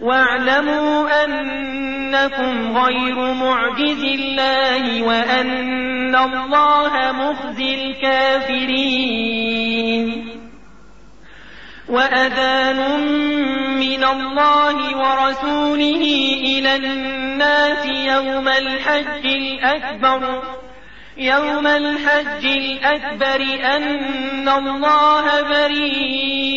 واعلموا أنكم غير معجز الله وأن الله مخزي الكافرين. وأذان من الله ورسوله إلى الناس يوم الحج الأكبر. يوم الحج الأكبر أن الله بريء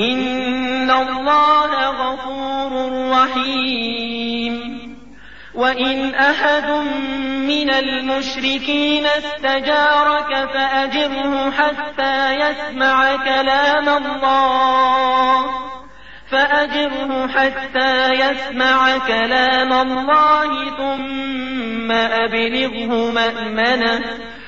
إن الله غفور رحيم وإن أحد من المشركين استجارك فأجره حتى يسمع كلام الله فأجره حتى يسمع كلام الله ثم أبلغه مأمنه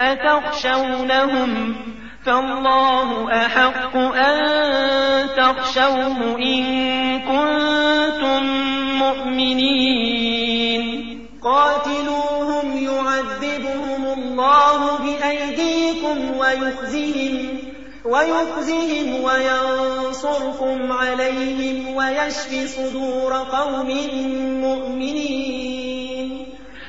أتخشونهم؟ فالله أحق أن تخشوه إن كنتم مؤمنين. قاتلوهم يعذبهم الله بأيديكم ويخزهم ويخزهم وينصركم عليهم ويشفي صدور قوم مؤمنين.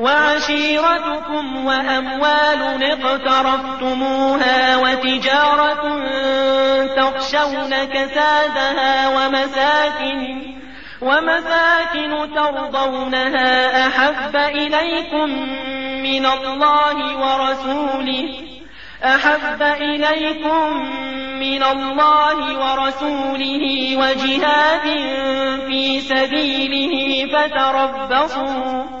وعشيرتكم وأموال اقترفتموها وتجارة تخشون كسادها ومساكن ومساكن ترضونها أحب إليكم من الله ورسوله أحب إليكم من الله ورسوله وجهاد في سبيله فتربصوا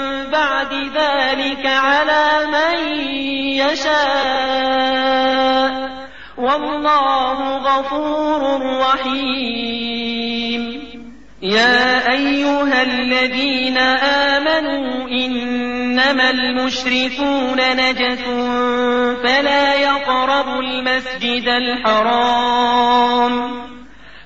بعد ذلك على من يشاء. والله غفور رحيم. يا أيها الذين آمنوا إنما المشركون نجس فلا يقربوا المسجد الحرام.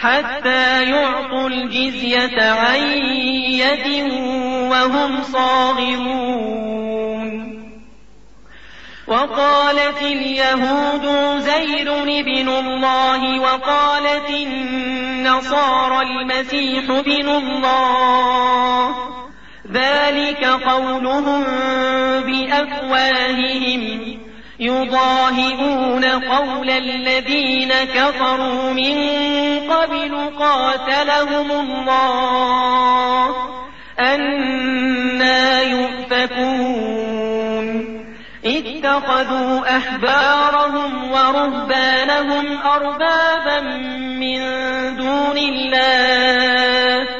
حتى يعطوا الجزية عن يد وهم صاغرون. وقالت اليهود زير ابن الله وقالت النصارى المسيح ابن الله. ذلك قولهم بأفواههم. يضاهئون قول الذين كفروا من قبل قاتلهم الله أنا يؤفكون. اتخذوا أحبارهم ورهبانهم أربابا من دون الله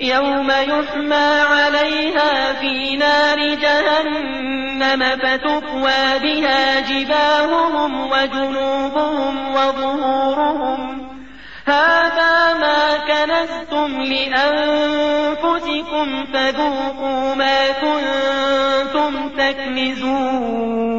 يوم يحمى عليها في نار جهنم فتكوى بها جباههم وجنوبهم وظهورهم. هذا ما كنستم لأنفسكم فذوقوا ما كنتم تكنزون.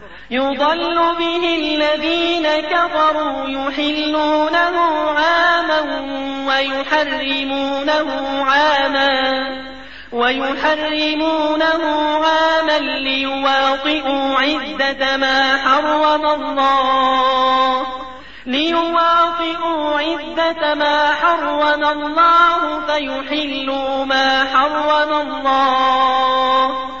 يضل به الذين كفروا يحلونه عاما ويحرمونه عاما ويحرمونه عاما ليواطئوا عدة ما حرم الله ليواطئوا عدة ما حرم الله فيحلوا ما حرم الله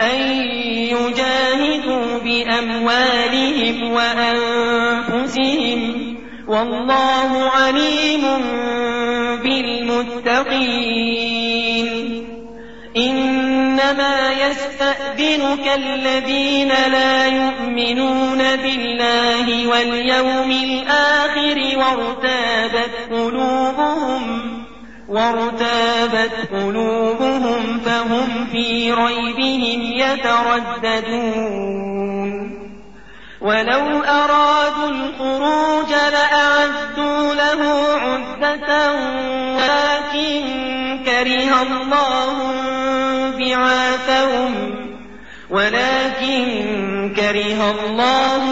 أن يجاهدوا بأموالهم وأنفسهم والله عليم بالمتقين. إنما يستأذنك الذين لا يؤمنون بالله واليوم الآخر وارتابت قلوبهم وارتابت قلوبهم فهم في ريبهم يترددون. ولو أرادوا الخروج لأعدوا له عدة ولكن كره الله بعاثهم ولكن كره الله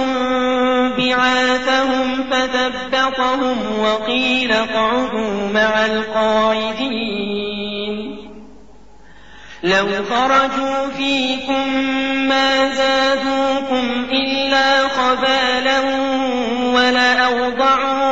بعاثهم فثبطهم وقيل اقعدوا مع القاعدين. لو خرجوا فيكم ما زادوكم إلا خبالا ولأوضعوا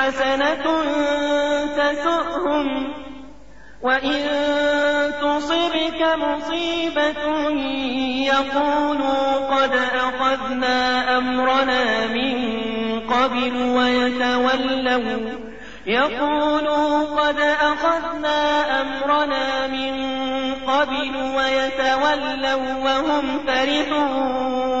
حسنة تسؤهم وإن تصبك مصيبة يقولوا قد أخذنا أمرنا من قبل ويتولوا يقولوا قد أخذنا أمرنا من قبل ويتولوا وهم فرحون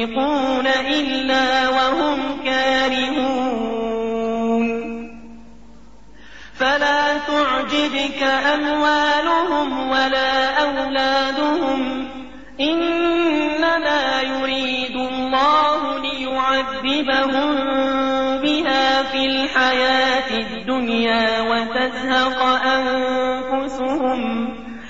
ينفقون إلا وهم كارهون فلا تعجبك أموالهم ولا أولادهم إنما يريد الله ليعذبهم بها في الحياة الدنيا وتزهق أنفسهم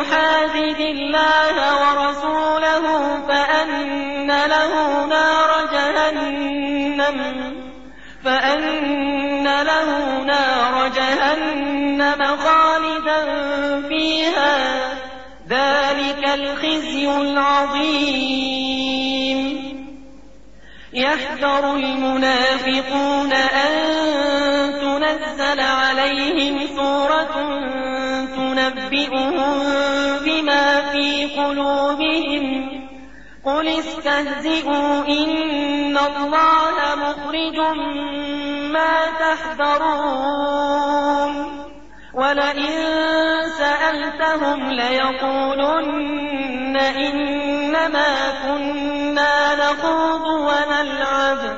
يحادد الله ورسوله فأن له نار جهنم فأن له نار جهنم خالدا فيها. ذلك الخزي العظيم. يحذر المنافقون أن تنزل عليهم سورة تنبئهم بما في قلوبهم. قل استهزئوا إن الله مخرج ما تحذرون. ولئن سألتهم ليقولن إنما كنا نخوض ونلعب.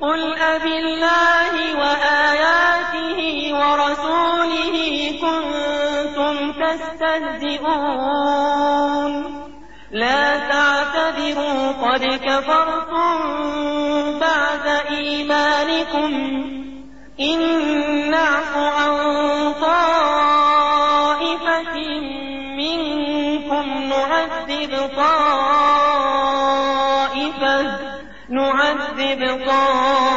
قل أبالله وآياته ورسوله كنتم تستهزئون. لا تعتذروا قد كفرتم بعد إيمانكم. إن نعف عن طائفة منكم نعذب طائفة نعذب طائفة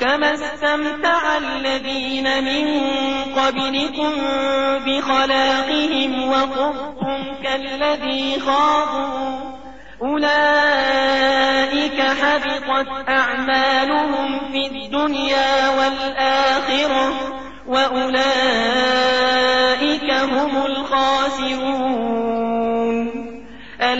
كما استمتع الذين من قبلكم بخلاقهم وخضتم كالذي خاضوا أولئك حبطت أعمالهم في الدنيا والآخرة وأولئك هم الخاسرون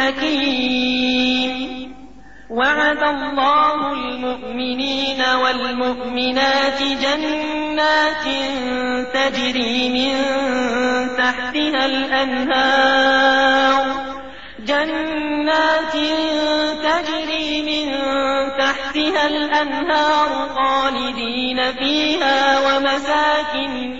حكيم. وعد الله المؤمنين والمؤمنات جنات تجري من تحتها الأنهار. جنات تجري من تحتها الأنهار خالدين فيها ومساكن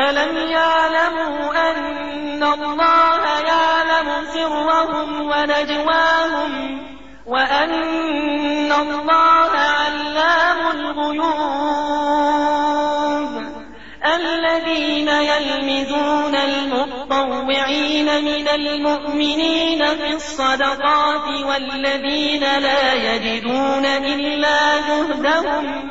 ألم يعلموا أن الله يعلم سرهم ونجواهم وأن الله علام الغيوب الذين يلمزون المطوعين من المؤمنين في الصدقات والذين لا يجدون إلا جهدهم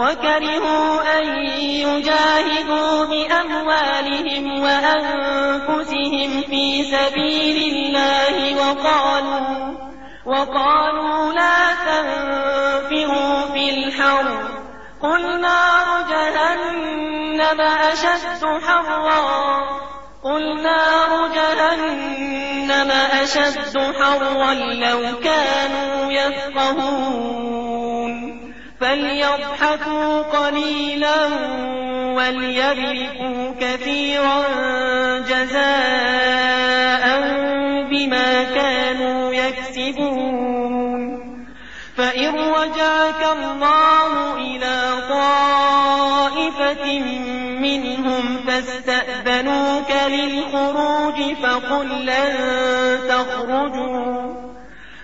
وكرهوا أن يجاهدوا بأموالهم وأنفسهم في سبيل الله وقالوا وقالوا لا تنفروا في الحر قل نار جهنم أشد حرا قل نار جهنم أشد حرا لو كانوا يفقهون فليضحكوا قليلا وليبكوا كثيرا جزاء بما كانوا يكسبون. فإن رجعك الله إلى طائفة منهم فاستأذنوك للخروج فقل لن تخرجوا.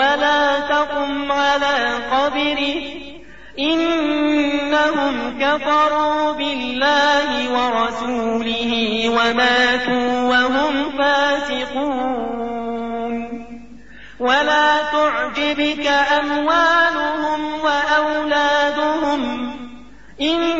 ولا تقم على قبره. إنهم كفروا بالله ورسوله وماتوا وهم فاسقون. ولا تعجبك أموالهم وأولادهم. إنما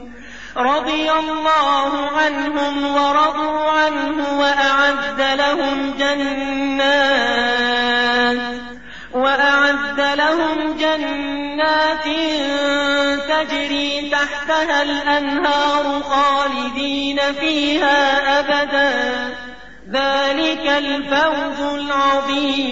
رضي الله عنهم ورضوا عنه وأعد لهم جنات وأعد لهم جنات تجري تحتها الأنهار خالدين فيها أبدا ذلك الفوز العظيم.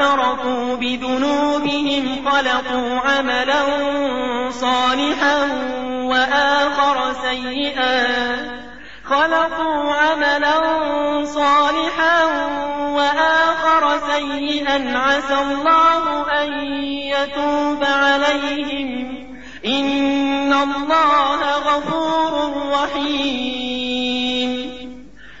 اعترفوا بذنوبهم خلقوا عملا صالحا وآخر سيئا خلقوا عملا صالحا وآخر سيئا عسى الله أن يتوب عليهم إن الله غفور رحيم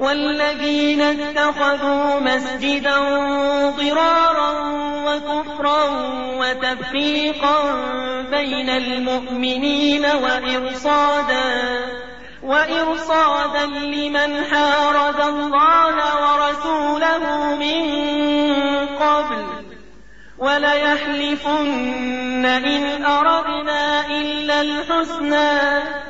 والذين اتخذوا مسجدا ضرارا وكفرا وتفريقا بين المؤمنين وإرصادا وإرصادا لمن حارب الله ورسوله من قبل. وليحلفن إن أردنا إلا الحسنى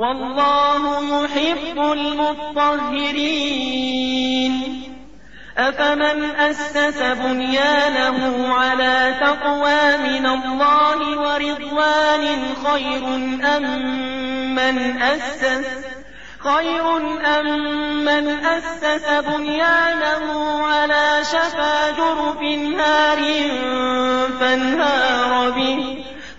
والله يحب المطهرين. أفمن أسس بنيانه على تقوى من الله ورضوان خير أم من أسس خير أم من أسس بنيانه على شفا جرف نار فانهار به.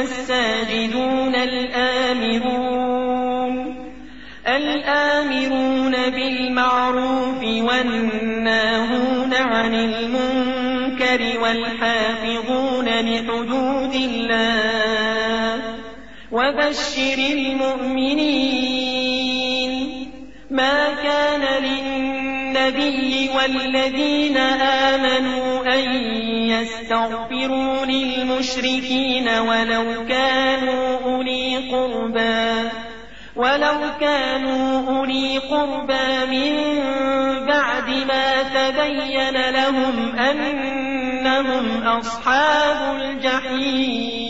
الساجدون الآمرون. الآمرون بالمعروف والناهون عن المنكر والحافظون لحدود الله. وبشر المؤمنين ما كان للنبي والذين آمنوا أن يستغفروا للمشركين ولو كانوا أولي قربى ولو كانوا أولي قربى من بعد ما تبين لهم أنهم أصحاب الجحيم.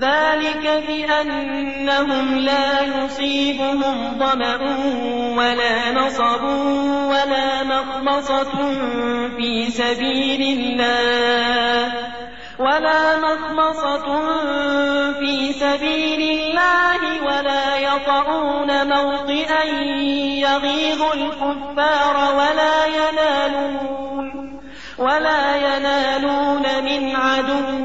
ذلك بأنهم لا يصيبهم ظمأ ولا نصب ولا مخمصة في سبيل الله ولا مخمصة في سبيل الله ولا يطعون موطئا يغيظ الكفار ولا ينالون ولا ينالون من عدو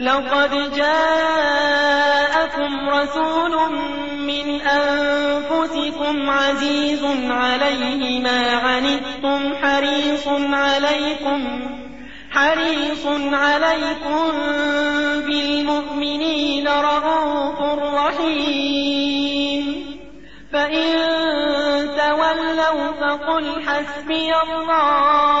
لقد جاءكم رسول من أنفسكم عزيز عليه ما عنتم حريص عليكم حريص عليكم بالمؤمنين رؤوف رحيم. فإن تولوا فقل حسبي الله.